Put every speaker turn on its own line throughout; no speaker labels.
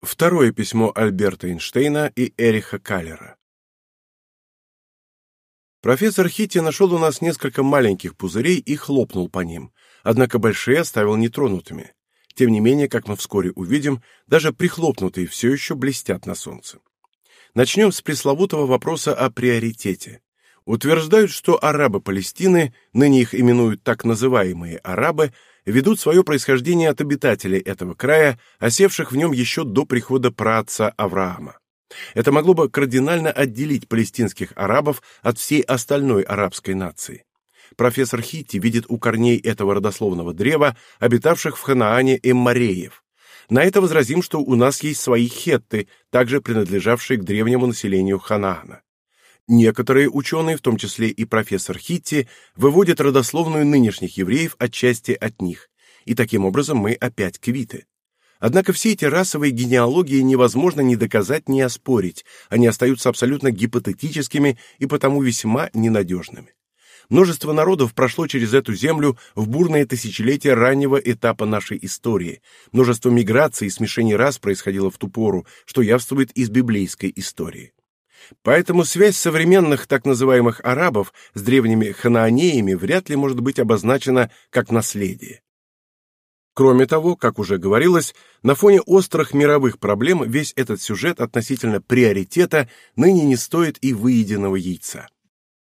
Второе письмо Альберта Эйнштейна и Эриха Каллера. Профессор Хитти нашел у нас несколько маленьких пузырей и хлопнул по ним, однако большие оставил нетронутыми. Тем не менее, как мы вскоре увидим, даже прихлопнутые все еще блестят на солнце. Начнем с пресловутого вопроса о приоритете. Утверждают, что арабы Палестины, ныне их именуют так называемые арабы, ведут свое происхождение от обитателей этого края, осевших в нем еще до прихода праотца Авраама. Это могло бы кардинально отделить палестинских арабов от всей остальной арабской нации. Профессор Хитти видит у корней этого родословного древа обитавших в Ханаане эммареев. На это возразим, что у нас есть свои хетты, также принадлежавшие к древнему населению Ханаана. Некоторые ученые, в том числе и профессор Хитти, выводят родословную нынешних евреев отчасти от них, и таким образом мы опять квиты. Однако все эти расовые генеалогии невозможно ни доказать, ни оспорить, они остаются абсолютно гипотетическими и потому весьма ненадежными. Множество народов прошло через эту землю в бурные тысячелетия раннего этапа нашей истории. Множество миграций и смешений рас происходило в ту пору, что явствует из библейской истории. Поэтому связь современных так называемых арабов с древними ханаанеями вряд ли может быть обозначена как наследие. Кроме того, как уже говорилось, на фоне острых мировых проблем весь этот сюжет относительно приоритета ныне не стоит и выеденного яйца.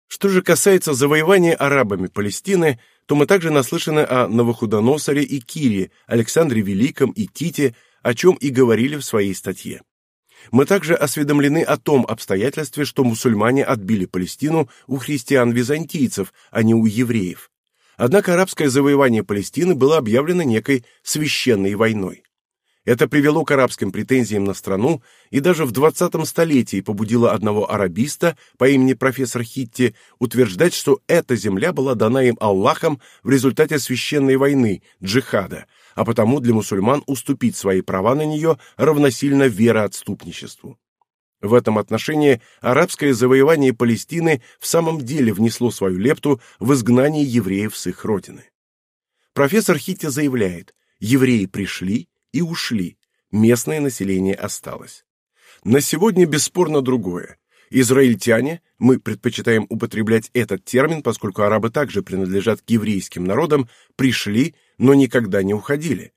Что же касается завоевания арабами Палестины, то мы также наслышаны о Новохудоносоре и Кире, Александре Великом и Тите, о чем и говорили в своей статье. Мы также осведомлены о том обстоятельстве, что мусульмане отбили Палестину у христиан-византийцев, а не у евреев. Однако арабское завоевание Палестины было объявлено некой священной войной. Это привело к арабским претензиям на страну и даже в 20 столетии побудило одного арабиста по имени профессор Хитти утверждать, что эта земля была дана им Аллахом в результате священной войны, джихада, а потому для мусульман уступить свои права на нее равносильно вероотступничеству. В этом отношении арабское завоевание Палестины в самом деле внесло свою лепту в изгнание евреев с их родины. Профессор Хитти заявляет, евреи пришли и ушли, местное население осталось. На сегодня бесспорно другое. Израильтяне, мы предпочитаем употреблять этот термин, поскольку арабы также принадлежат к еврейским народам, пришли, но никогда не уходили.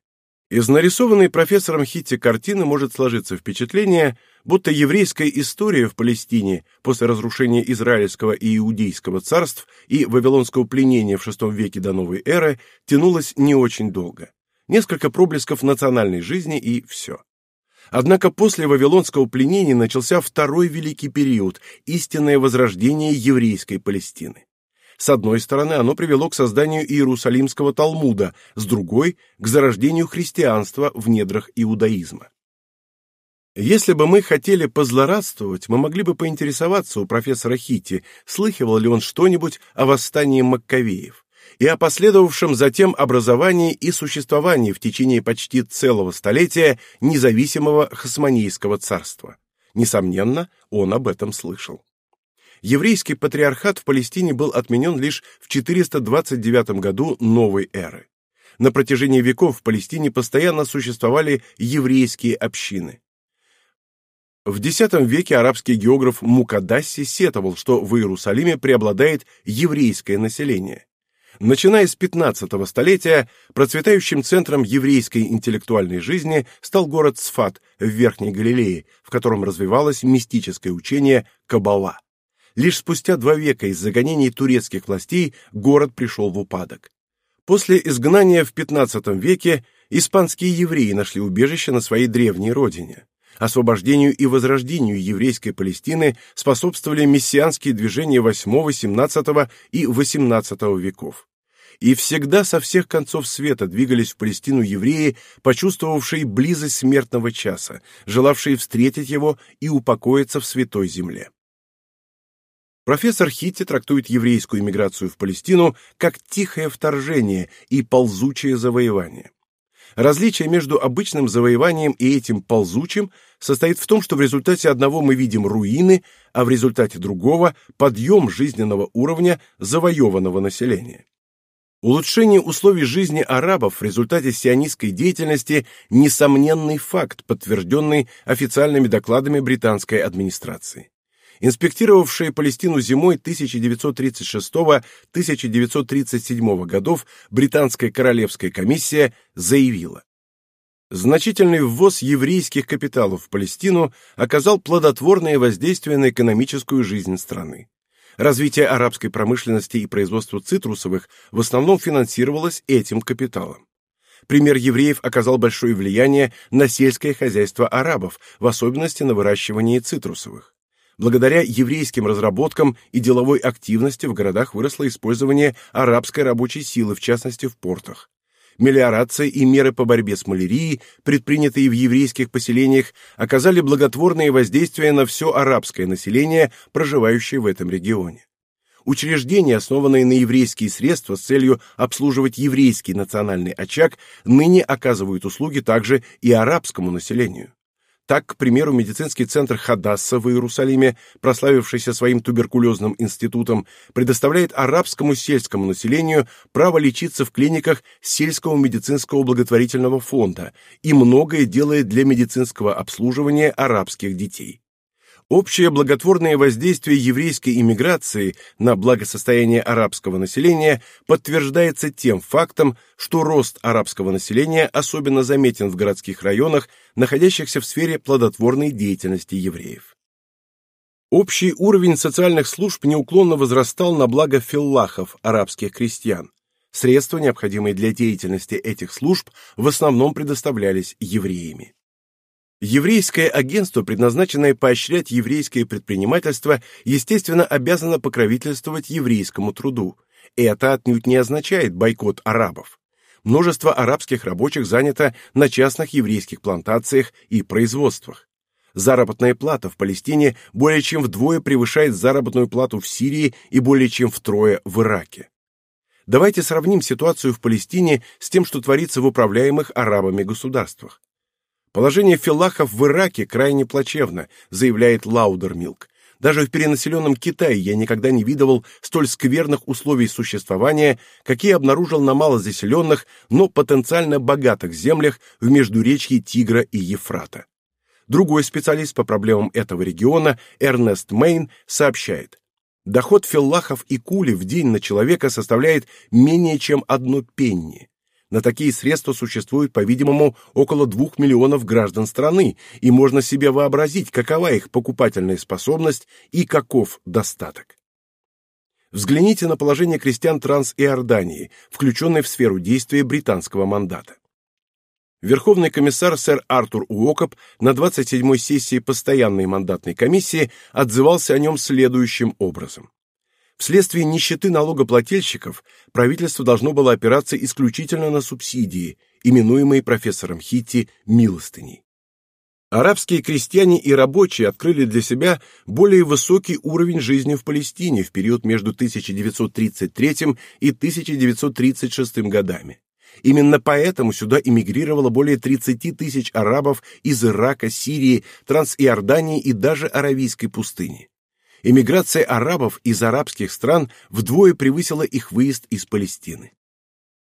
Из нарисованной профессором Хитти картины может сложиться впечатление, будто еврейская история в Палестине после разрушения Израильского и Иудейского царств и вавилонского пленения в VI веке до новой эры тянулась не очень долго. Несколько проблесков национальной жизни и все. Однако после вавилонского пленения начался второй великий период истинное возрождение еврейской Палестины. С одной стороны, оно привело к созданию Иерусалимского Талмуда, с другой к зарождению христианства в недрах иудаизма. Если бы мы хотели позлорадствовать, мы могли бы поинтересоваться у профессора Хити, слыхивал ли он что-нибудь о восстании Маккавеев и о последовавшем затем образовании и существовании в течение почти целого столетия независимого Хасманийского царства. Несомненно, он об этом слышал. Еврейский патриархат в Палестине был отменен лишь в 429 году новой эры. На протяжении веков в Палестине постоянно существовали еврейские общины. В X веке арабский географ Мукаддасси сетовал, что в Иерусалиме преобладает еврейское население. Начиная с 15 столетия, процветающим центром еврейской интеллектуальной жизни стал город Сфат в Верхней Галилее, в котором развивалось мистическое учение Каббала. Лишь спустя два века из загонений турецких властей город пришел в упадок. После изгнания в 15 веке испанские евреи нашли убежище на своей древней родине. Освобождению и возрождению еврейской Палестины способствовали мессианские движения VIII, XVII и XVIII веков. И всегда со всех концов света двигались в Палестину евреи, почувствовавшие близость смертного часа, желавшие встретить его и упокоиться в святой земле. Профессор Хитти трактует еврейскую миграцию в Палестину как тихое вторжение и ползучее завоевание. Различие между обычным завоеванием и этим ползучим состоит в том, что в результате одного мы видим руины, а в результате другого – подъем жизненного уровня завоеванного населения. Улучшение условий жизни арабов в результате сионистской деятельности – несомненный факт, подтвержденный официальными докладами британской администрации. Инспектировавшая Палестину зимой 1936-1937 годов британская королевская комиссия заявила, Значительный ввоз еврейских капиталов в Палестину оказал плодотворное воздействие на экономическую жизнь страны. Развитие арабской промышленности и производство цитрусовых в основном финансировалось этим капиталом. Пример евреев оказал большое влияние на сельское хозяйство арабов, в особенности на выращивание цитрусовых. Благодаря еврейским разработкам и деловой активности в городах выросло использование арабской рабочей силы, в частности в портах. Мелиорация и меры по борьбе с малярией, предпринятые в еврейских поселениях, оказали благотворное воздействие на все арабское население, проживающее в этом регионе. Учреждения, основанные на еврейские средства с целью обслуживать еврейский национальный очаг, ныне оказывают услуги также и арабскому населению. Так, к примеру, медицинский центр Хадасса в Иерусалиме, прославившийся своим туберкулезным институтом, предоставляет арабскому сельскому населению право лечиться в клиниках сельского медицинского благотворительного фонда и многое делает для медицинского обслуживания арабских детей. Общее благотворное воздействие еврейской иммиграции на благосостояние арабского населения подтверждается тем фактом, что рост арабского населения особенно заметен в городских районах, находящихся в сфере плодотворной деятельности евреев. Общий уровень социальных служб неуклонно возрастал на благо филлахов, арабских крестьян. Средства, необходимые для деятельности этих служб, в основном предоставлялись евреями. Еврейское агентство, предназначенное поощрять еврейское предпринимательство, естественно, обязано покровительствовать еврейскому труду. Это отнюдь не означает бойкот арабов. Множество арабских рабочих занято на частных еврейских плантациях и производствах. Заработная плата в Палестине более чем вдвое превышает заработную плату в Сирии и более чем втрое в Ираке. Давайте сравним ситуацию в Палестине с тем, что творится в управляемых арабами государствах. Положение филлахов в Ираке крайне плачевно, заявляет Лаудермилк. Даже в перенаселенном Китае я никогда не видывал столь скверных условий существования, какие обнаружил на малозаселенных, но потенциально богатых землях в междуречье Тигра и Ефрата. Другой специалист по проблемам этого региона, Эрнест Мейн, сообщает, доход филлахов и кули в день на человека составляет менее чем одно пенни. На такие средства существует, по-видимому, около двух миллионов граждан страны, и можно себе вообразить, какова их покупательная способность и каков достаток. Взгляните на положение крестьян Транс-Иордании, включенной в сферу действия британского мандата. Верховный комиссар сэр Артур Уокоп на 27-й сессии постоянной мандатной комиссии отзывался о нем следующим образом. Вследствие нищеты налогоплательщиков правительство должно было опираться исключительно на субсидии, именуемые профессором Хитти милостыней. Арабские крестьяне и рабочие открыли для себя более высокий уровень жизни в Палестине в период между 1933 и 1936 годами. Именно поэтому сюда эмигрировало более 30 тысяч арабов из Ирака, Сирии, Трансиордании и даже Аравийской пустыни. Эмиграция арабов из арабских стран вдвое превысила их выезд из Палестины.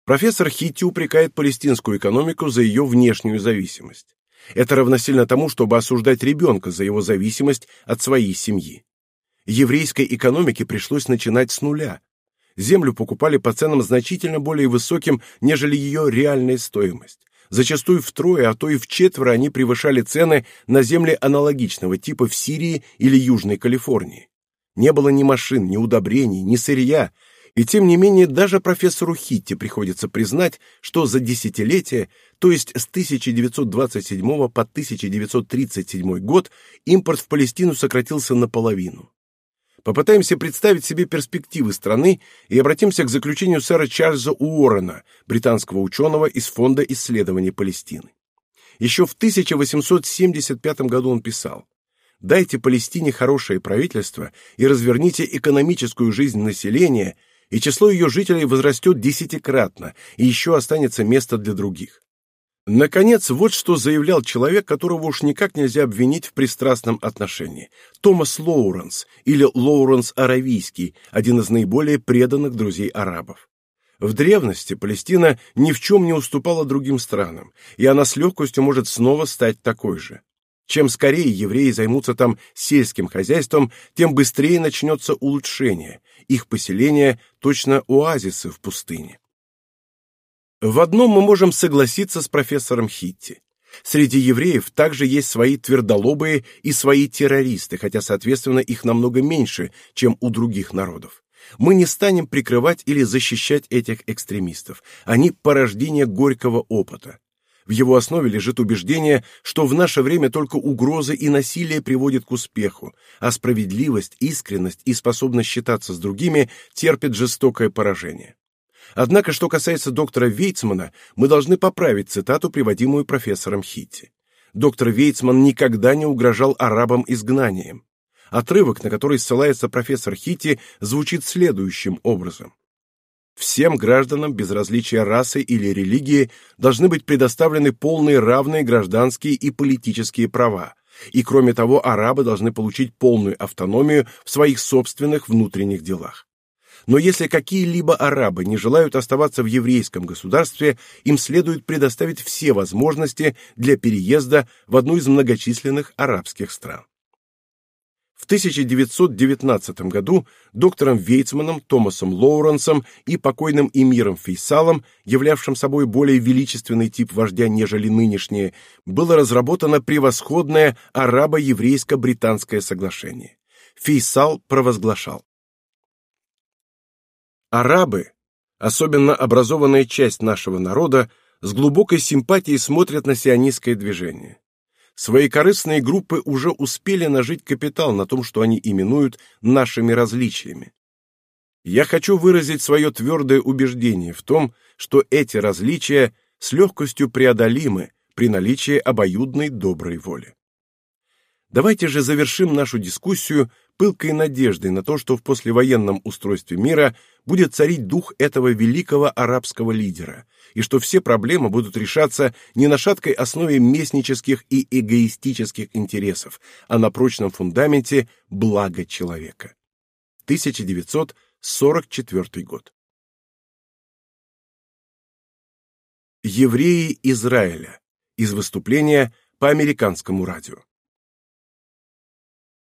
Профессор Хитти упрекает палестинскую экономику за ее внешнюю зависимость. Это равносильно тому, чтобы осуждать ребенка за его зависимость от своей семьи. Еврейской экономике пришлось начинать с нуля. Землю покупали по ценам значительно более высоким, нежели ее реальная стоимость. Зачастую втрое, а то и в четверо они превышали цены на земли аналогичного типа в Сирии или Южной Калифорнии. Не было ни машин, ни удобрений, ни сырья, и тем не менее даже профессору Хитти приходится признать, что за десятилетия, то есть с 1927 по 1937 год, импорт в Палестину сократился наполовину. Попытаемся представить себе перспективы страны и обратимся к заключению сэра Чарльза Уоррена, британского ученого из Фонда исследований Палестины. Еще в 1875 году он писал «Дайте Палестине хорошее правительство и разверните экономическую жизнь населения, и число ее жителей возрастет десятикратно, и еще останется место для других. Наконец, вот что заявлял человек, которого уж никак нельзя обвинить в пристрастном отношении. Томас Лоуренс, или Лоуренс Аравийский, один из наиболее преданных друзей арабов. В древности Палестина ни в чем не уступала другим странам, и она с легкостью может снова стать такой же. Чем скорее евреи займутся там сельским хозяйством, тем быстрее начнется улучшение. Их поселение – точно оазисы в пустыне. В одном мы можем согласиться с профессором Хитти. Среди евреев также есть свои твердолобые и свои террористы, хотя, соответственно, их намного меньше, чем у других народов. Мы не станем прикрывать или защищать этих экстремистов. Они – порождение горького опыта. В его основе лежит убеждение, что в наше время только угрозы и насилие приводят к успеху, а справедливость, искренность и способность считаться с другими терпят жестокое поражение. Однако, что касается доктора Вейцмана, мы должны поправить цитату, приводимую профессором Хитти. Доктор Вейцман никогда не угрожал арабам изгнанием. Отрывок, на который ссылается профессор Хитти, звучит следующим образом. Всем гражданам без различия расы или религии должны быть предоставлены полные равные гражданские и политические права, и кроме того арабы должны получить полную автономию в своих собственных внутренних делах. Но если какие-либо арабы не желают оставаться в еврейском государстве, им следует предоставить все возможности для переезда в одну из многочисленных арабских стран. В 1919 году доктором Вейцманом, Томасом Лоуренсом и покойным эмиром Фейсалом, являвшим собой более величественный тип вождя, нежели нынешние, было разработано превосходное арабо-еврейско-британское соглашение. Фейсал провозглашал. Арабы, особенно образованная часть нашего народа, с глубокой симпатией смотрят на сионистское движение. Свои корыстные группы уже успели нажить капитал на том, что они именуют нашими различиями. Я хочу выразить свое твердое убеждение в том, что эти различия с легкостью преодолимы при наличии обоюдной доброй воли. Давайте же завершим нашу дискуссию пылкой надеждой на то, что в послевоенном устройстве мира будет царить дух этого великого арабского лидера, и что все проблемы будут решаться не на шаткой основе местнических и эгоистических интересов, а на прочном фундаменте блага человека. 1944 год. Евреи Израиля. Из выступления по американскому радио.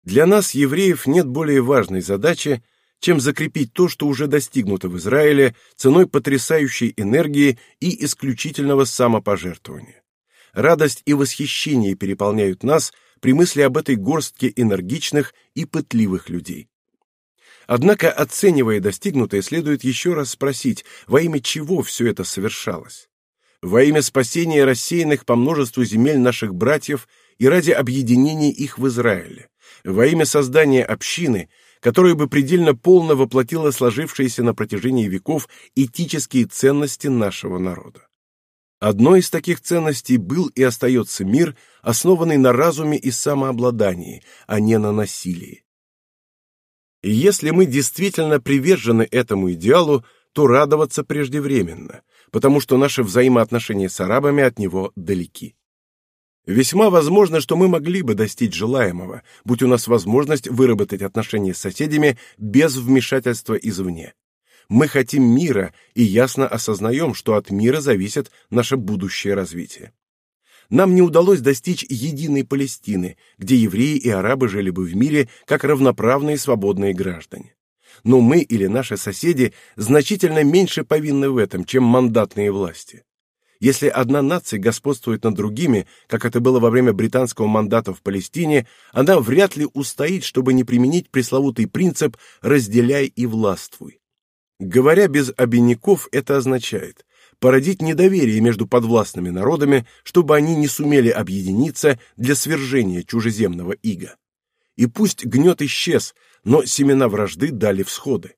Для нас, евреев, нет более важной задачи, чем закрепить то, что уже достигнуто в Израиле ценой потрясающей энергии и исключительного самопожертвования. Радость и восхищение переполняют нас при мысли об этой горстке энергичных и пытливых людей. Однако, оценивая достигнутое, следует еще раз спросить, во имя чего все это совершалось? Во имя спасения рассеянных по множеству земель наших братьев и ради объединения их в Израиле во имя создания общины, которая бы предельно полно воплотила сложившиеся на протяжении веков этические ценности нашего народа. Одной из таких ценностей был и остается мир, основанный на разуме и самообладании, а не на насилии. И если мы действительно привержены этому идеалу, то радоваться преждевременно, потому что наши взаимоотношения с арабами от него далеки. Весьма возможно, что мы могли бы достичь желаемого, будь у нас возможность выработать отношения с соседями без вмешательства извне. Мы хотим мира и ясно осознаем, что от мира зависит наше будущее развитие. Нам не удалось достичь единой Палестины, где евреи и арабы жили бы в мире как равноправные свободные граждане. Но мы или наши соседи значительно меньше повинны в этом, чем мандатные власти. Если одна нация господствует над другими, как это было во время британского мандата в Палестине, она вряд ли устоит, чтобы не применить пресловутый принцип «разделяй и властвуй». Говоря без обиняков, это означает породить недоверие между подвластными народами, чтобы они не сумели объединиться для свержения чужеземного ига. И пусть гнет исчез, но семена вражды дали всходы.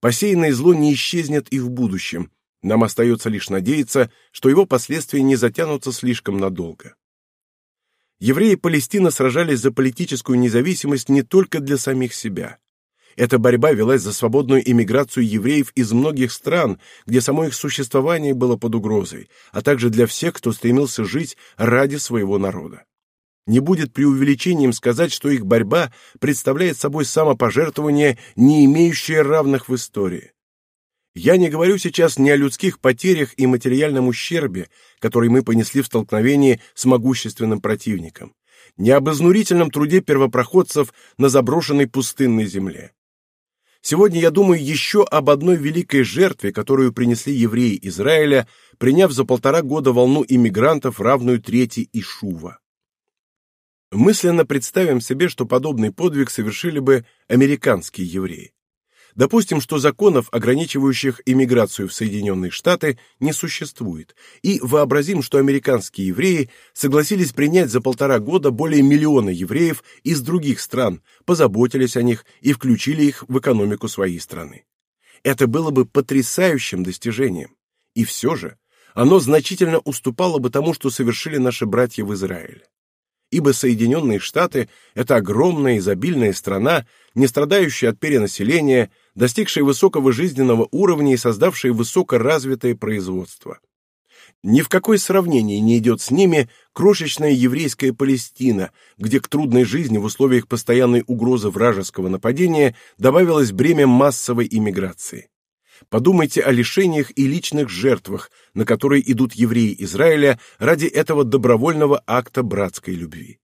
Посеянное зло не исчезнет и в будущем, нам остается лишь надеяться, что его последствия не затянутся слишком надолго. Евреи Палестины сражались за политическую независимость не только для самих себя. Эта борьба велась за свободную иммиграцию евреев из многих стран, где само их существование было под угрозой, а также для всех, кто стремился жить ради своего народа. Не будет преувеличением сказать, что их борьба представляет собой самопожертвование, не имеющее равных в истории. Я не говорю сейчас ни о людских потерях и материальном ущербе, который мы понесли в столкновении с могущественным противником, ни об изнурительном труде первопроходцев на заброшенной пустынной земле. Сегодня я думаю еще об одной великой жертве, которую принесли евреи Израиля, приняв за полтора года волну иммигрантов, равную трети Ишува. Мысленно представим себе, что подобный подвиг совершили бы американские евреи. Допустим, что законов, ограничивающих иммиграцию в Соединенные Штаты, не существует, и вообразим, что американские евреи согласились принять за полтора года более миллиона евреев из других стран, позаботились о них и включили их в экономику своей страны. Это было бы потрясающим достижением. И все же оно значительно уступало бы тому, что совершили наши братья в Израиле ибо Соединенные Штаты – это огромная изобильная страна, не страдающая от перенаселения, достигшая высокого жизненного уровня и создавшая высокоразвитое производство. Ни в какое сравнение не идет с ними крошечная еврейская Палестина, где к трудной жизни в условиях постоянной угрозы вражеского нападения добавилось бремя массовой иммиграции. Подумайте о лишениях и личных жертвах, на которые идут евреи Израиля ради этого добровольного акта братской любви.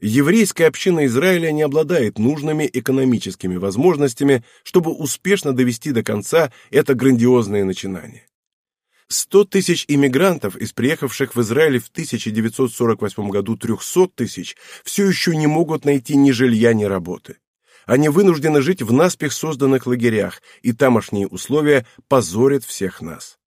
Еврейская община Израиля не обладает нужными экономическими возможностями, чтобы успешно довести до конца это грандиозное начинание. 100 тысяч иммигрантов из приехавших в Израиль в 1948 году 300 тысяч все еще не могут найти ни жилья, ни работы. Они вынуждены жить в наспех созданных лагерях, и тамошние условия позорят всех нас.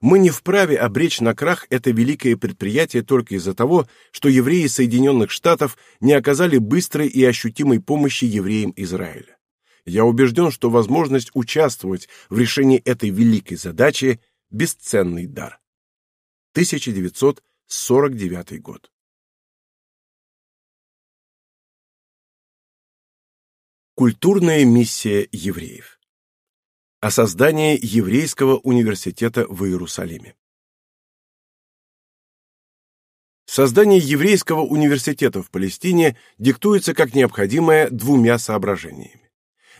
Мы не вправе обречь на крах это великое предприятие только из-за того, что евреи Соединенных Штатов не оказали быстрой и ощутимой помощи евреям Израиля. Я убежден, что возможность участвовать в решении этой великой задачи – бесценный дар. 1949 год. Культурная миссия евреев. О создании еврейского университета в Иерусалиме. Создание еврейского университета в Палестине диктуется как необходимое двумя соображениями.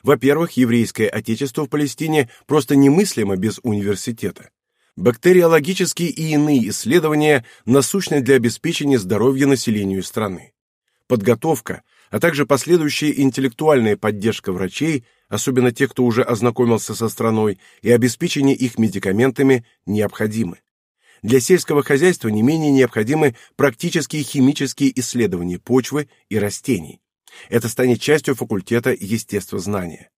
Во-первых, еврейское отечество в Палестине просто немыслимо без университета. Бактериологические и иные исследования насущны для обеспечения здоровья населению страны. Подготовка, а также последующая интеллектуальная поддержка врачей, особенно тех, кто уже ознакомился со страной, и обеспечение их медикаментами необходимы. Для сельского хозяйства не менее необходимы практические химические исследования почвы и растений. Это станет частью факультета естествознания.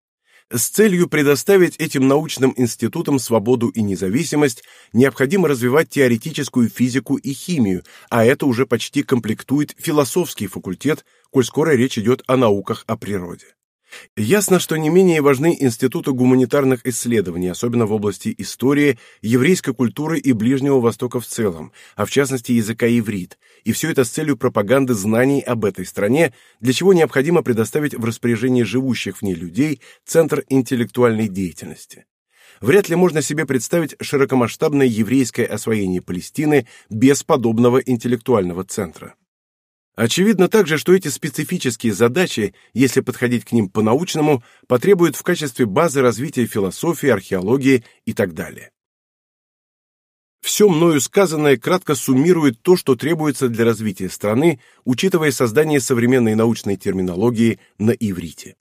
С целью предоставить этим научным институтам свободу и независимость, необходимо развивать теоретическую физику и химию, а это уже почти комплектует философский факультет, коль скоро речь идет о науках о природе. Ясно, что не менее важны институты гуманитарных исследований, особенно в области истории, еврейской культуры и Ближнего Востока в целом, а в частности языка иврит, и все это с целью пропаганды знаний об этой стране, для чего необходимо предоставить в распоряжение живущих в ней людей центр интеллектуальной деятельности. Вряд ли можно себе представить широкомасштабное еврейское освоение Палестины без подобного интеллектуального центра. Очевидно также, что эти специфические задачи, если подходить к ним по-научному, потребуют в качестве базы развития философии, археологии и так далее. Все мною сказанное кратко суммирует то, что требуется для развития страны, учитывая создание современной научной терминологии на иврите.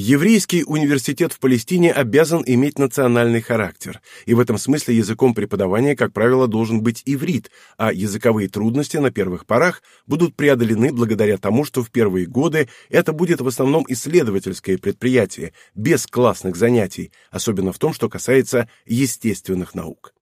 Еврейский университет в Палестине обязан иметь национальный характер, и в этом смысле языком преподавания, как правило, должен быть иврит, а языковые трудности на первых порах будут преодолены благодаря тому, что в первые годы это будет в основном исследовательское предприятие, без классных занятий, особенно в том, что касается естественных наук.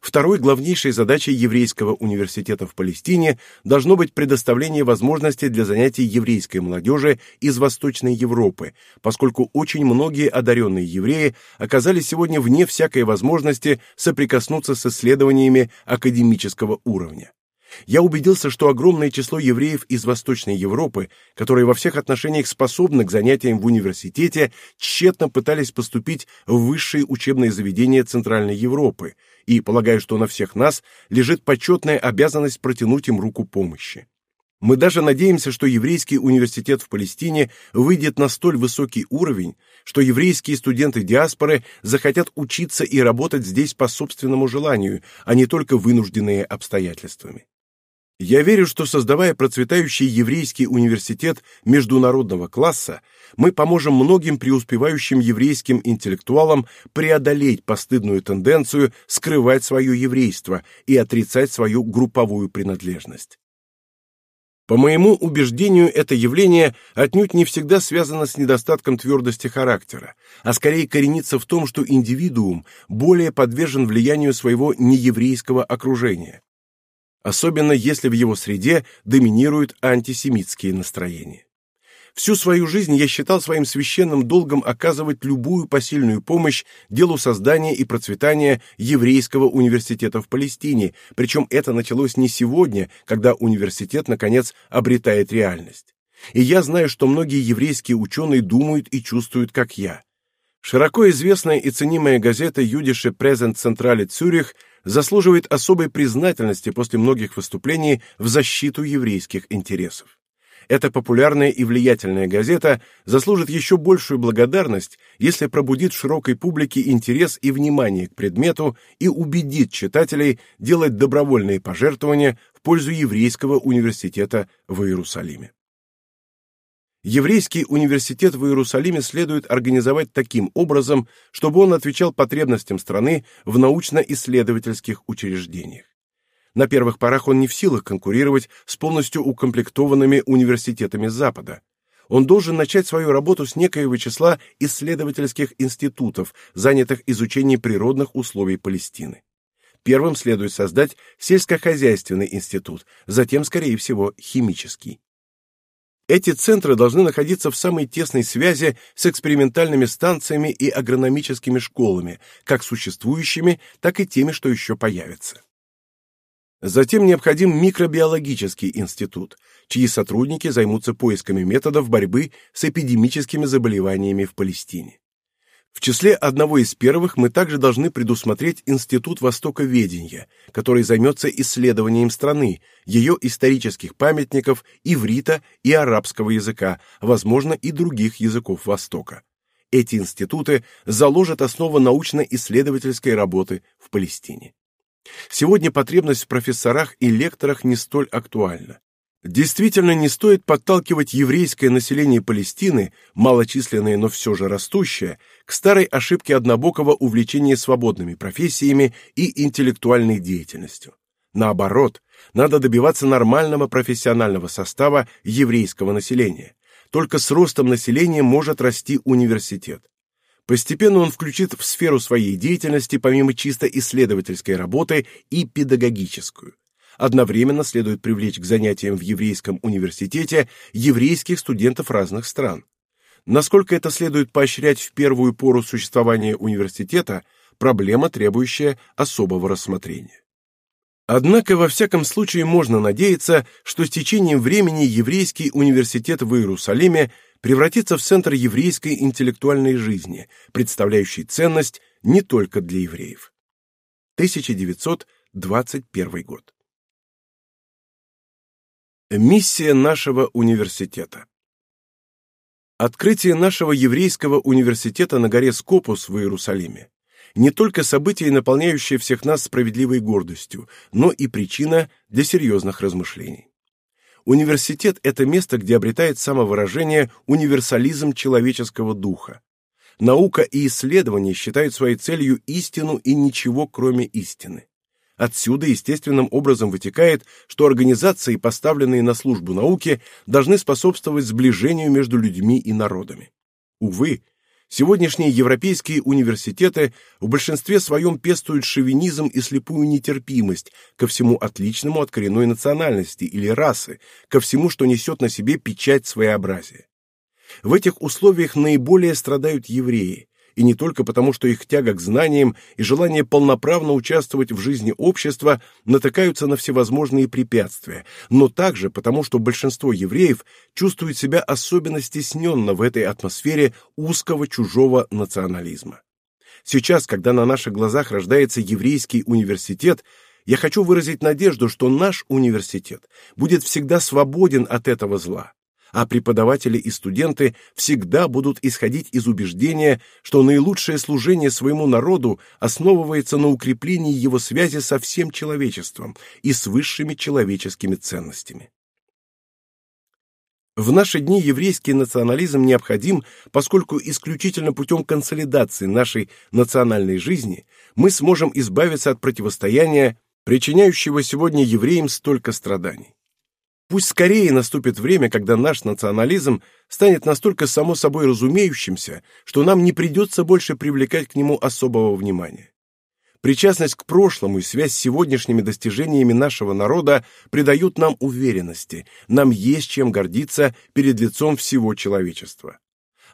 Второй главнейшей задачей еврейского университета в Палестине должно быть предоставление возможностей для занятий еврейской молодежи из Восточной Европы, поскольку очень многие одаренные евреи оказались сегодня вне всякой возможности соприкоснуться с исследованиями академического уровня. Я убедился, что огромное число евреев из Восточной Европы, которые во всех отношениях способны к занятиям в университете, тщетно пытались поступить в высшие учебные заведения Центральной Европы, и полагаю, что на всех нас лежит почетная обязанность протянуть им руку помощи. Мы даже надеемся, что еврейский университет в Палестине выйдет на столь высокий уровень, что еврейские студенты диаспоры захотят учиться и работать здесь по собственному желанию, а не только вынужденные обстоятельствами. Я верю, что создавая процветающий еврейский университет международного класса, мы поможем многим преуспевающим еврейским интеллектуалам преодолеть постыдную тенденцию скрывать свое еврейство и отрицать свою групповую принадлежность. По моему убеждению, это явление отнюдь не всегда связано с недостатком твердости характера, а скорее коренится в том, что индивидуум более подвержен влиянию своего нееврейского окружения, особенно если в его среде доминируют антисемитские настроения. Всю свою жизнь я считал своим священным долгом оказывать любую посильную помощь делу создания и процветания еврейского университета в Палестине, причем это началось не сегодня, когда университет, наконец, обретает реальность. И я знаю, что многие еврейские ученые думают и чувствуют, как я. Широко известная и ценимая газета «Юдише Презент Централе Цюрих» заслуживает особой признательности после многих выступлений в защиту еврейских интересов. Эта популярная и влиятельная газета заслужит еще большую благодарность, если пробудит широкой публике интерес и внимание к предмету и убедит читателей делать добровольные пожертвования в пользу еврейского университета в Иерусалиме. Еврейский университет в Иерусалиме следует организовать таким образом, чтобы он отвечал потребностям страны в научно-исследовательских учреждениях. На первых порах он не в силах конкурировать с полностью укомплектованными университетами Запада. Он должен начать свою работу с некоего числа исследовательских институтов, занятых изучением природных условий Палестины. Первым следует создать сельскохозяйственный институт, затем, скорее всего, химический. Эти центры должны находиться в самой тесной связи с экспериментальными станциями и агрономическими школами, как существующими, так и теми, что еще появятся. Затем необходим микробиологический институт, чьи сотрудники займутся поисками методов борьбы с эпидемическими заболеваниями в Палестине. В числе одного из первых мы также должны предусмотреть Институт Востоковедения, который займется исследованием страны, ее исторических памятников, иврита и арабского языка, возможно, и других языков Востока. Эти институты заложат основу научно-исследовательской работы в Палестине. Сегодня потребность в профессорах и лекторах не столь актуальна. Действительно, не стоит подталкивать еврейское население Палестины, малочисленное, но все же растущее, к старой ошибке однобокого увлечения свободными профессиями и интеллектуальной деятельностью. Наоборот, надо добиваться нормального профессионального состава еврейского населения. Только с ростом населения может расти университет. Постепенно он включит в сферу своей деятельности помимо чисто исследовательской работы и педагогическую. Одновременно следует привлечь к занятиям в еврейском университете еврейских студентов разных стран. Насколько это следует поощрять в первую пору существования университета, проблема, требующая особого рассмотрения. Однако во всяком случае можно надеяться, что с течением времени еврейский университет в Иерусалиме превратиться в центр еврейской интеллектуальной жизни, представляющий ценность не только для евреев. 1921 год. Миссия нашего университета. Открытие нашего еврейского университета на горе Скопус в Иерусалиме не только событие, наполняющее всех нас справедливой гордостью, но и причина для серьезных размышлений. Университет – это место, где обретает самовыражение универсализм человеческого духа. Наука и исследование считают своей целью истину и ничего, кроме истины. Отсюда естественным образом вытекает, что организации, поставленные на службу науке, должны способствовать сближению между людьми и народами. Увы, Сегодняшние европейские университеты в большинстве своем пестуют шовинизм и слепую нетерпимость ко всему отличному от коренной национальности или расы, ко всему, что несет на себе печать своеобразия. В этих условиях наиболее страдают евреи, и не только потому, что их тяга к знаниям и желание полноправно участвовать в жизни общества натыкаются на всевозможные препятствия, но также потому, что большинство евреев чувствует себя особенно стесненно в этой атмосфере узкого чужого национализма. Сейчас, когда на наших глазах рождается еврейский университет, я хочу выразить надежду, что наш университет будет всегда свободен от этого зла, а преподаватели и студенты всегда будут исходить из убеждения, что наилучшее служение своему народу основывается на укреплении его связи со всем человечеством и с высшими человеческими ценностями. В наши дни еврейский национализм необходим, поскольку исключительно путем консолидации нашей национальной жизни мы сможем избавиться от противостояния, причиняющего сегодня евреям столько страданий. Пусть скорее наступит время, когда наш национализм станет настолько само собой разумеющимся, что нам не придется больше привлекать к нему особого внимания. Причастность к прошлому и связь с сегодняшними достижениями нашего народа придают нам уверенности, нам есть чем гордиться перед лицом всего человечества.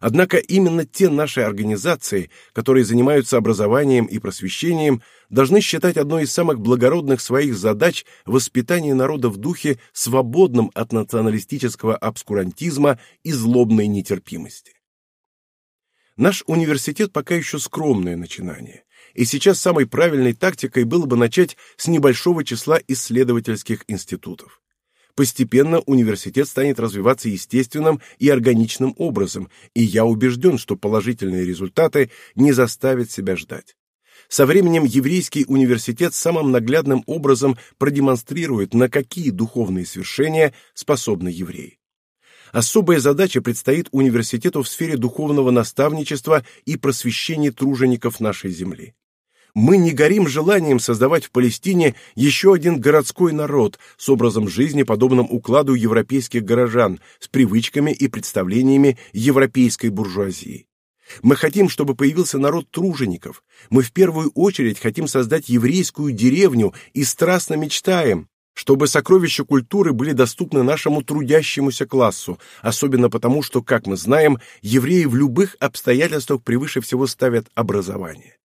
Однако именно те наши организации, которые занимаются образованием и просвещением, должны считать одной из самых благородных своих задач воспитание народа в духе, свободном от националистического обскурантизма и злобной нетерпимости. Наш университет пока еще скромное начинание, и сейчас самой правильной тактикой было бы начать с небольшого числа исследовательских институтов. Постепенно университет станет развиваться естественным и органичным образом, и я убежден, что положительные результаты не заставят себя ждать. Со временем еврейский университет самым наглядным образом продемонстрирует, на какие духовные свершения способны евреи. Особая задача предстоит университету в сфере духовного наставничества и просвещения тружеников нашей земли. Мы не горим желанием создавать в Палестине еще один городской народ с образом жизни, подобным укладу европейских горожан, с привычками и представлениями европейской буржуазии. Мы хотим, чтобы появился народ тружеников. Мы в первую очередь хотим создать еврейскую деревню и страстно мечтаем, чтобы сокровища культуры были доступны нашему трудящемуся классу, особенно потому, что, как мы знаем, евреи в любых обстоятельствах превыше всего ставят образование.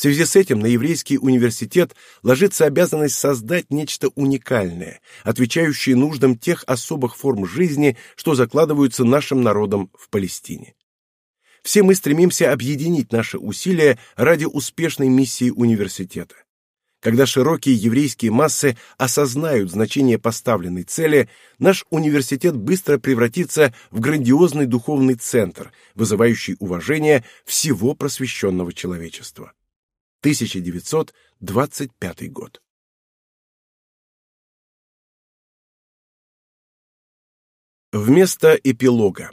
В связи с этим на еврейский университет ложится обязанность создать нечто уникальное, отвечающее нуждам тех особых форм жизни, что закладываются нашим народом в Палестине. Все мы стремимся объединить наши усилия ради успешной миссии университета. Когда широкие еврейские массы осознают значение поставленной цели, наш университет быстро превратится в грандиозный духовный центр, вызывающий уважение всего просвещенного человечества. 1925 год. Вместо эпилога.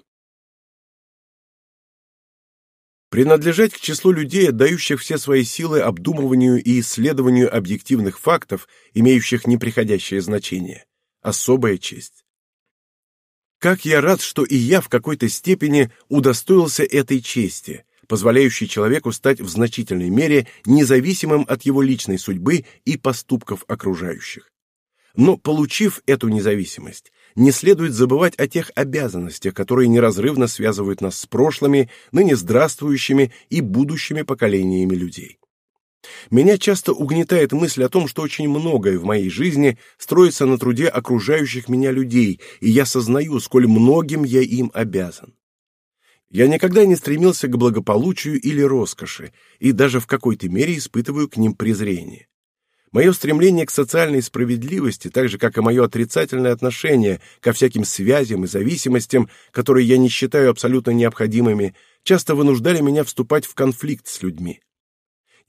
Принадлежать к числу людей, отдающих все свои силы обдумыванию и исследованию объективных фактов, имеющих неприходящее значение, особая честь. Как я рад, что и я в какой-то степени удостоился этой чести, позволяющий человеку стать в значительной мере независимым от его личной судьбы и поступков окружающих. Но получив эту независимость, не следует забывать о тех обязанностях, которые неразрывно связывают нас с прошлыми, ныне здравствующими и будущими поколениями людей. Меня часто угнетает мысль о том, что очень многое в моей жизни строится на труде окружающих меня людей, и я сознаю, сколь многим я им обязан. Я никогда не стремился к благополучию или роскоши, и даже в какой-то мере испытываю к ним презрение. Мое стремление к социальной справедливости, так же как и мое отрицательное отношение ко всяким связям и зависимостям, которые я не считаю абсолютно необходимыми, часто вынуждали меня вступать в конфликт с людьми.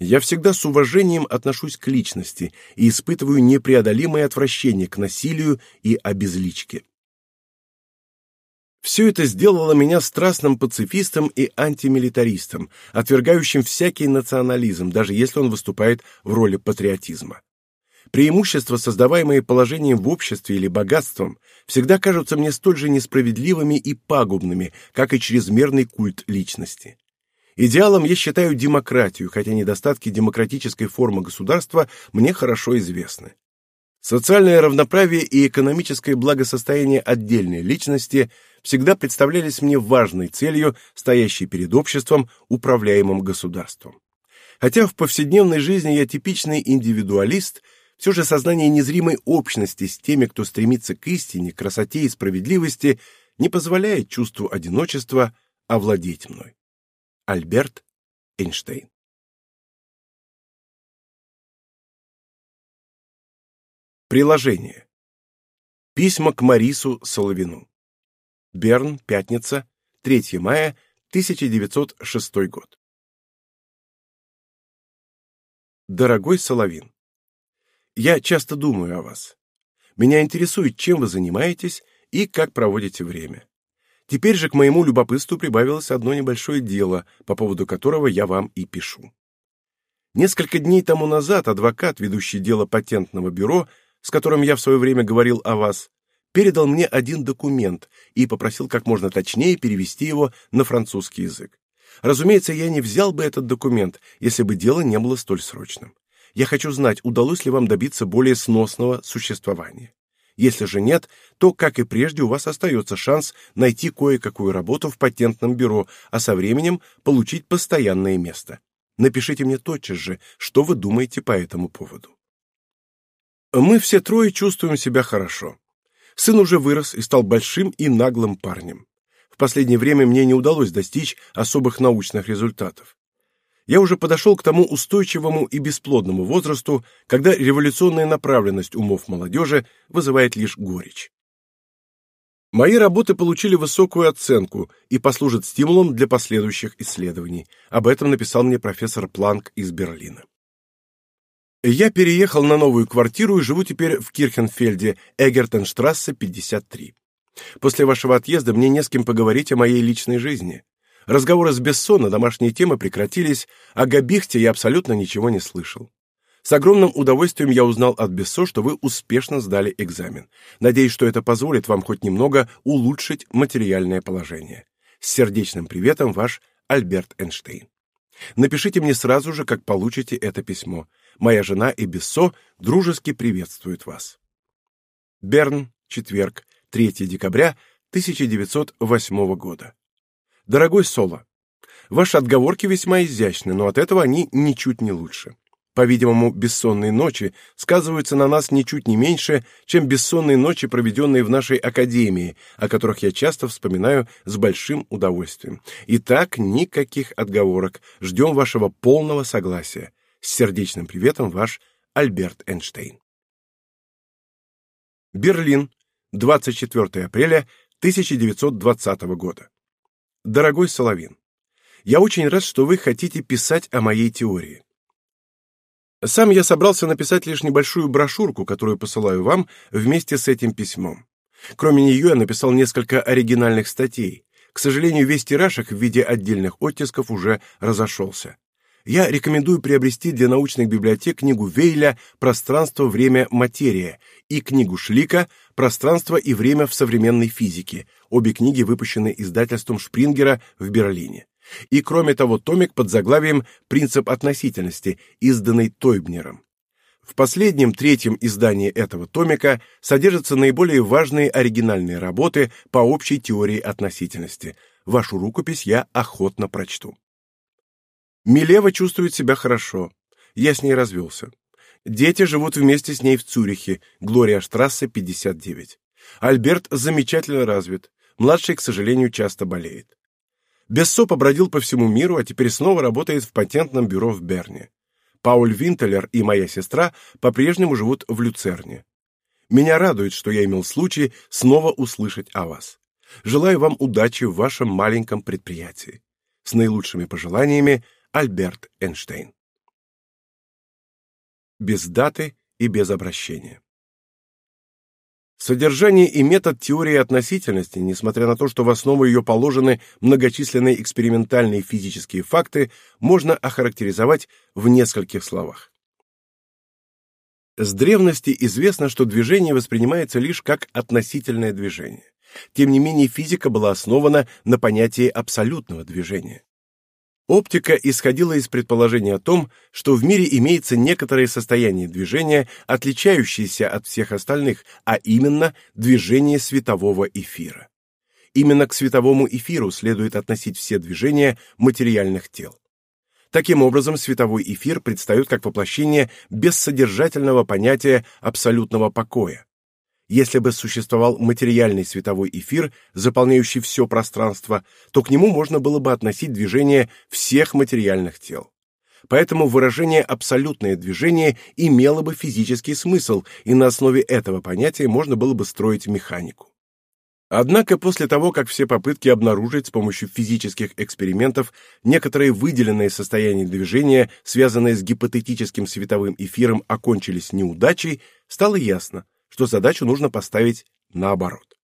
Я всегда с уважением отношусь к личности и испытываю непреодолимое отвращение к насилию и обезличке. Все это сделало меня страстным пацифистом и антимилитаристом, отвергающим всякий национализм, даже если он выступает в роли патриотизма. Преимущества, создаваемые положением в обществе или богатством, всегда кажутся мне столь же несправедливыми и пагубными, как и чрезмерный культ личности. Идеалом я считаю демократию, хотя недостатки демократической формы государства мне хорошо известны. Социальное равноправие и экономическое благосостояние отдельной личности всегда представлялись мне важной целью, стоящей перед обществом, управляемым государством. Хотя в повседневной жизни я типичный индивидуалист, все же сознание незримой общности с теми, кто стремится к истине, красоте и справедливости, не позволяет чувству одиночества овладеть мной. Альберт Эйнштейн Приложение. Письма к Марису Соловину. Берн, пятница, 3 мая 1906 год. Дорогой Соловин, я часто думаю о вас. Меня интересует, чем вы занимаетесь и как проводите время. Теперь же к моему любопытству прибавилось одно небольшое дело, по поводу которого я вам и пишу. Несколько дней тому назад адвокат, ведущий дело патентного бюро, с которым я в свое время говорил о вас, передал мне один документ и попросил как можно точнее перевести его на французский язык. Разумеется, я не взял бы этот документ, если бы дело не было столь срочным. Я хочу знать, удалось ли вам добиться более сносного существования. Если же нет, то, как и прежде, у вас остается шанс найти кое-какую работу в патентном бюро, а со временем получить постоянное место. Напишите мне тотчас же, что вы думаете по этому поводу. Мы все трое чувствуем себя хорошо. Сын уже вырос и стал большим и наглым парнем. В последнее время мне не удалось достичь особых научных результатов я уже подошел к тому устойчивому и бесплодному возрасту, когда революционная направленность умов молодежи вызывает лишь горечь. Мои работы получили высокую оценку и послужат стимулом для последующих исследований. Об этом написал мне профессор Планк из Берлина. Я переехал на новую квартиру и живу теперь в Кирхенфельде, Эгертенштрассе, 53. После вашего отъезда мне не с кем поговорить о моей личной жизни. Разговоры с Бессо на домашние темы прекратились, о Габихте я абсолютно ничего не слышал. С огромным удовольствием я узнал от Бессо, что вы успешно сдали экзамен. Надеюсь, что это позволит вам хоть немного улучшить материальное положение. С сердечным приветом, ваш Альберт Эйнштейн. Напишите мне сразу же, как получите это письмо. Моя жена и Бессо дружески приветствуют вас. Берн, четверг, 3 декабря 1908 года. Дорогой Соло, ваши отговорки весьма изящны, но от этого они ничуть не лучше. По-видимому, бессонные ночи сказываются на нас ничуть не меньше, чем бессонные ночи, проведенные в нашей академии, о которых я часто вспоминаю с большим удовольствием. Итак, никаких отговорок. Ждем вашего полного согласия. С сердечным приветом, ваш Альберт Эйнштейн. Берлин, 24 апреля 1920 года. Дорогой Соловин, я очень рад, что вы хотите писать о моей теории. Сам я собрался написать лишь небольшую брошюрку, которую посылаю вам вместе с этим письмом. Кроме нее я написал несколько оригинальных статей. К сожалению, весь тираж их в виде отдельных оттисков уже разошелся. Я рекомендую приобрести для научных библиотек книгу Вейля «Пространство, время, материя» и книгу Шлика «Пространство и время в современной физике», Обе книги выпущены издательством Шпрингера в Берлине. И кроме того, томик под заглавием «Принцип относительности», изданный Тойбнером. В последнем, третьем издании этого томика содержатся наиболее важные оригинальные работы по общей теории относительности. Вашу рукопись я охотно прочту. Милева чувствует себя хорошо. Я с ней развелся. Дети живут вместе с ней в Цюрихе, Глория Штрассе, 59. Альберт замечательно развит. Младший, к сожалению, часто болеет. Бессо побродил по всему миру, а теперь снова работает в патентном бюро в Берне. Пауль Винтелер и моя сестра по-прежнему живут в Люцерне. Меня радует, что я имел случай снова услышать о вас. Желаю вам удачи в вашем маленьком предприятии. С наилучшими пожеланиями, Альберт Эйнштейн. Без даты и без обращения. Содержание и метод теории относительности, несмотря на то, что в основу ее положены многочисленные экспериментальные физические факты, можно охарактеризовать в нескольких словах. С древности известно, что движение воспринимается лишь как относительное движение. Тем не менее, физика была основана на понятии абсолютного движения. Оптика исходила из предположения о том, что в мире имеется некоторое состояние движения, отличающееся от всех остальных, а именно движение светового эфира. Именно к световому эфиру следует относить все движения материальных тел. Таким образом, световой эфир предстает как воплощение бессодержательного понятия абсолютного покоя. Если бы существовал материальный световой эфир, заполняющий все пространство, то к нему можно было бы относить движение всех материальных тел. Поэтому выражение «абсолютное движение» имело бы физический смысл, и на основе этого понятия можно было бы строить механику. Однако после того, как все попытки обнаружить с помощью физических экспериментов некоторые выделенные состояния движения, связанные с гипотетическим световым эфиром, окончились неудачей, стало ясно, что задачу нужно поставить наоборот.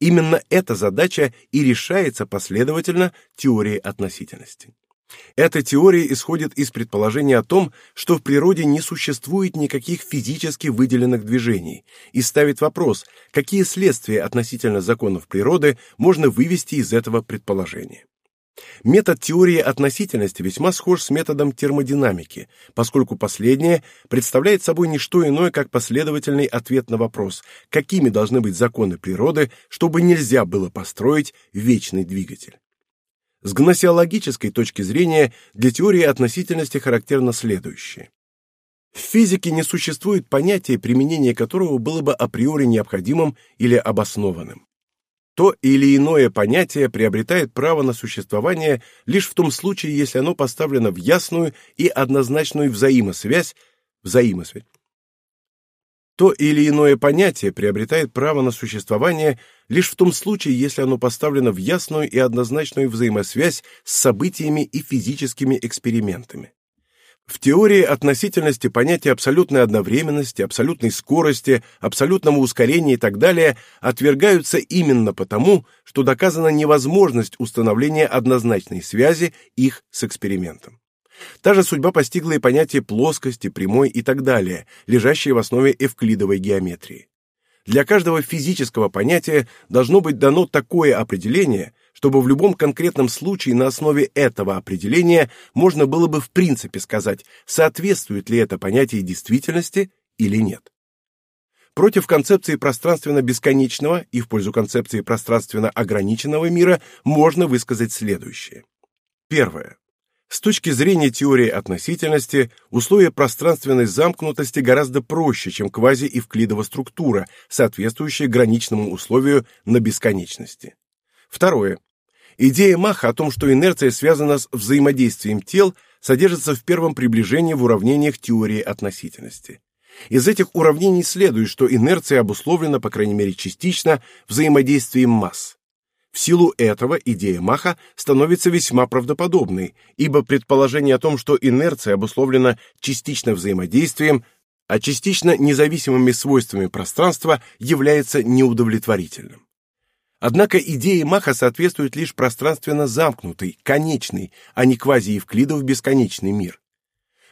Именно эта задача и решается последовательно теорией относительности. Эта теория исходит из предположения о том, что в природе не существует никаких физически выделенных движений, и ставит вопрос, какие следствия относительно законов природы можно вывести из этого предположения. Метод теории относительности весьма схож с методом термодинамики, поскольку последнее представляет собой не что иное, как последовательный ответ на вопрос, какими должны быть законы природы, чтобы нельзя было построить вечный двигатель. С гносеологической точки зрения для теории относительности характерно следующее. В физике не существует понятия, применение которого было бы априори необходимым или обоснованным. То или иное понятие приобретает право на существование лишь в том случае, если оно поставлено в ясную и однозначную взаимосвязь, взаимосвязь то или иное понятие приобретает право на существование лишь в том случае, если оно поставлено в ясную и однозначную взаимосвязь с событиями и физическими экспериментами. В теории относительности понятия абсолютной одновременности, абсолютной скорости, абсолютного ускорения и так далее отвергаются именно потому, что доказана невозможность установления однозначной связи их с экспериментом. Та же судьба постигла и понятие плоскости, прямой и так далее, лежащие в основе эвклидовой геометрии. Для каждого физического понятия должно быть дано такое определение, чтобы в любом конкретном случае на основе этого определения можно было бы в принципе сказать, соответствует ли это понятие действительности или нет. Против концепции пространственно-бесконечного и в пользу концепции пространственно-ограниченного мира можно высказать следующее. Первое. С точки зрения теории относительности, условия пространственной замкнутости гораздо проще, чем квази-эвклидова структура, соответствующая граничному условию на бесконечности. Второе. Идея Маха о том, что инерция связана с взаимодействием тел, содержится в первом приближении в уравнениях теории относительности. Из этих уравнений следует, что инерция обусловлена, по крайней мере частично, взаимодействием масс. В силу этого идея Маха становится весьма правдоподобной, ибо предположение о том, что инерция обусловлена частично взаимодействием, а частично независимыми свойствами пространства, является неудовлетворительным. Однако идея Маха соответствует лишь пространственно замкнутой, конечной, а не квазиевклидов бесконечный мир.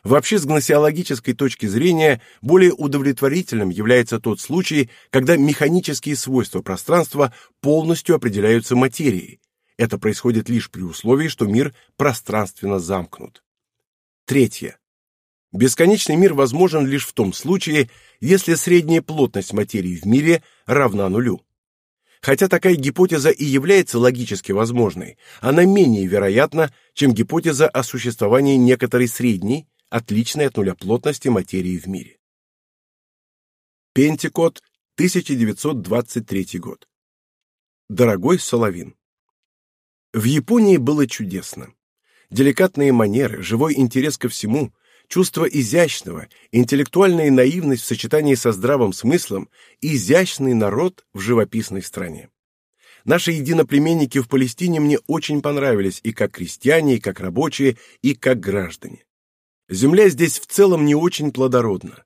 Вообще, с гносеологической точки зрения, более удовлетворительным является тот случай, когда механические свойства пространства полностью определяются материей. Это происходит лишь при условии, что мир пространственно замкнут. Третье. Бесконечный мир возможен лишь в том случае, если средняя плотность материи в мире равна нулю. Хотя такая гипотеза и является логически возможной, она менее вероятна, чем гипотеза о существовании некоторой средней, отличной от нуля плотности материи в мире. Пентикот, 1923 год. Дорогой Соловин. В Японии было чудесно. Деликатные манеры, живой интерес ко всему, чувство изящного, интеллектуальная наивность в сочетании со здравым смыслом, изящный народ в живописной стране. Наши единоплеменники в Палестине мне очень понравились и как крестьяне, и как рабочие, и как граждане. Земля здесь в целом не очень плодородна.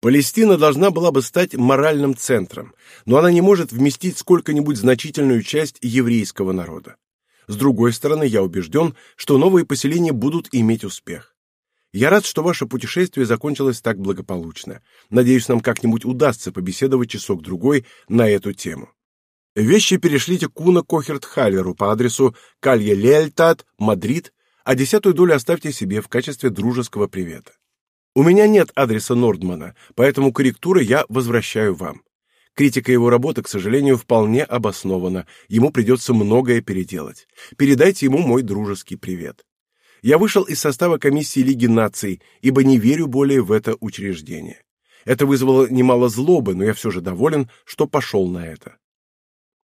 Палестина должна была бы стать моральным центром, но она не может вместить сколько-нибудь значительную часть еврейского народа. С другой стороны, я убежден, что новые поселения будут иметь успех. Я рад, что ваше путешествие закончилось так благополучно. Надеюсь, нам как-нибудь удастся побеседовать часок-другой на эту тему. Вещи перешлите Куно Кохерталеру по адресу Калье Леальтад, Мадрид, а десятую долю оставьте себе в качестве дружеского привета. У меня нет адреса Нордмана, поэтому корректуры я возвращаю вам. Критика его работы, к сожалению, вполне обоснована. Ему придется многое переделать. Передайте ему мой дружеский привет. Я вышел из состава комиссии Лиги наций, ибо не верю более в это учреждение. Это вызвало немало злобы, но я все же доволен, что пошел на это.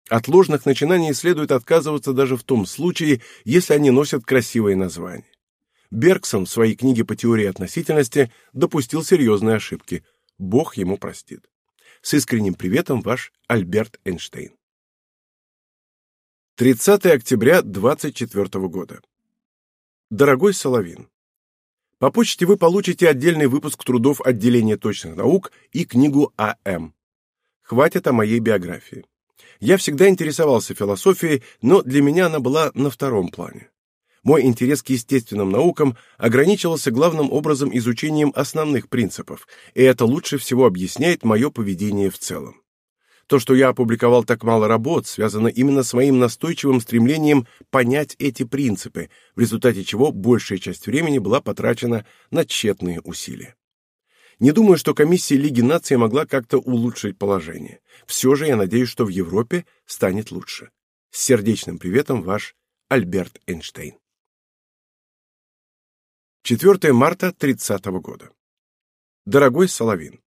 От ложных начинаний следует отказываться даже в том случае, если они носят красивое название. Бергсон в своей книге по теории относительности допустил серьезные ошибки. Бог ему простит. С искренним приветом, ваш Альберт Эйнштейн. 30 октября 24 года. Дорогой Соловин, по почте вы получите отдельный выпуск трудов отделения точных наук и книгу А.М. Хватит о моей биографии. Я всегда интересовался философией, но для меня она была на втором плане. Мой интерес к естественным наукам ограничивался главным образом изучением основных принципов, и это лучше всего объясняет мое поведение в целом. То, что я опубликовал так мало работ, связано именно с моим настойчивым стремлением понять эти принципы, в результате чего большая часть времени была потрачена на тщетные усилия. Не думаю, что комиссия Лиги наций могла как-то улучшить положение. Все же я надеюсь, что в Европе станет лучше. С сердечным приветом, ваш Альберт Эйнштейн. 4 марта 30 года. Дорогой Соловин,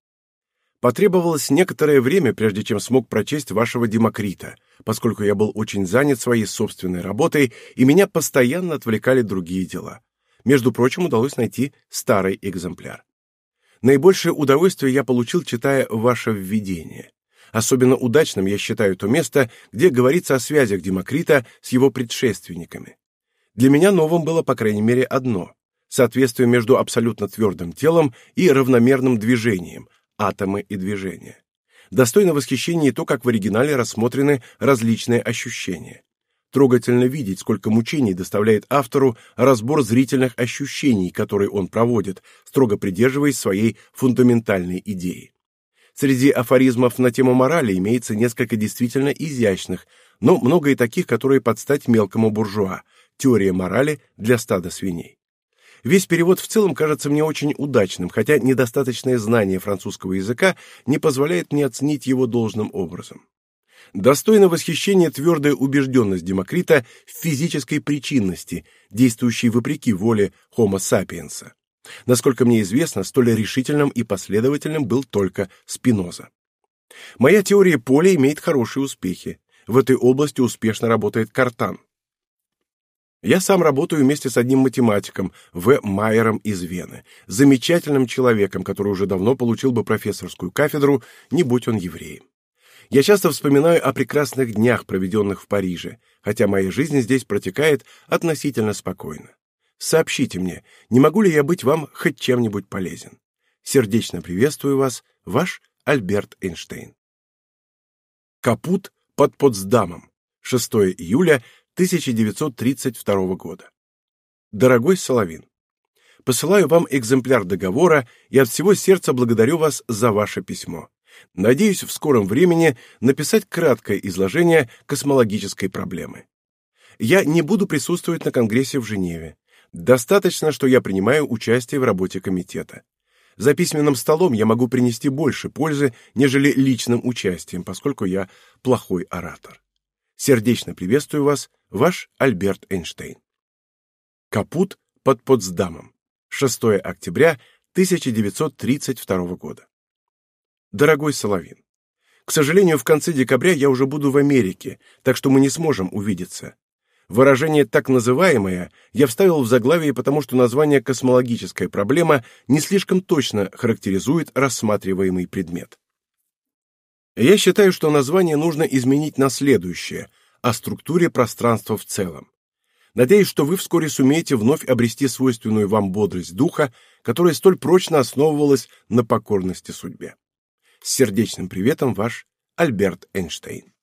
потребовалось некоторое время, прежде чем смог прочесть вашего Демокрита, поскольку я был очень занят своей собственной работой, и меня постоянно отвлекали другие дела. Между прочим, удалось найти старый экземпляр. Наибольшее удовольствие я получил, читая ваше введение. Особенно удачным я считаю то место, где говорится о связях Демокрита с его предшественниками. Для меня новым было, по крайней мере, одно — соответствие между абсолютно твердым телом и равномерным движением, атомы и движения. Достойно восхищения и то, как в оригинале рассмотрены различные ощущения. Трогательно видеть, сколько мучений доставляет автору разбор зрительных ощущений, которые он проводит, строго придерживаясь своей фундаментальной идеи. Среди афоризмов на тему морали имеется несколько действительно изящных, но много и таких, которые под стать мелкому буржуа. Теория морали для стада свиней. Весь перевод в целом кажется мне очень удачным, хотя недостаточное знание французского языка не позволяет мне оценить его должным образом. Достойна восхищения твердая убежденность Демокрита в физической причинности, действующей вопреки воле Homo sapiens. Насколько мне известно, столь решительным и последовательным был только Спиноза. Моя теория поля имеет хорошие успехи. В этой области успешно работает Картан. Я сам работаю вместе с одним математиком, В. Майером из Вены, замечательным человеком, который уже давно получил бы профессорскую кафедру, не будь он евреем. Я часто вспоминаю о прекрасных днях, проведенных в Париже, хотя моя жизнь здесь протекает относительно спокойно. Сообщите мне, не могу ли я быть вам хоть чем-нибудь полезен? Сердечно приветствую вас, ваш Альберт Эйнштейн. Капут под Потсдамом. 6 июля 1932 года. Дорогой Соловин, посылаю вам экземпляр договора и от всего сердца благодарю вас за ваше письмо. Надеюсь в скором времени написать краткое изложение космологической проблемы. Я не буду присутствовать на конгрессе в Женеве. Достаточно, что я принимаю участие в работе комитета. За письменным столом я могу принести больше пользы, нежели личным участием, поскольку я плохой оратор. Сердечно приветствую вас, ваш Альберт Эйнштейн. Капут под Потсдамом. 6 октября 1932 года. Дорогой Соловин, к сожалению, в конце декабря я уже буду в Америке, так что мы не сможем увидеться. Выражение «так называемое» я вставил в заглавие, потому что название «космологическая проблема» не слишком точно характеризует рассматриваемый предмет. Я считаю, что название нужно изменить на следующее – о структуре пространства в целом. Надеюсь, что вы вскоре сумеете вновь обрести свойственную вам бодрость духа, которая столь прочно основывалась на покорности судьбе. С сердечным приветом, ваш Альберт Эйнштейн.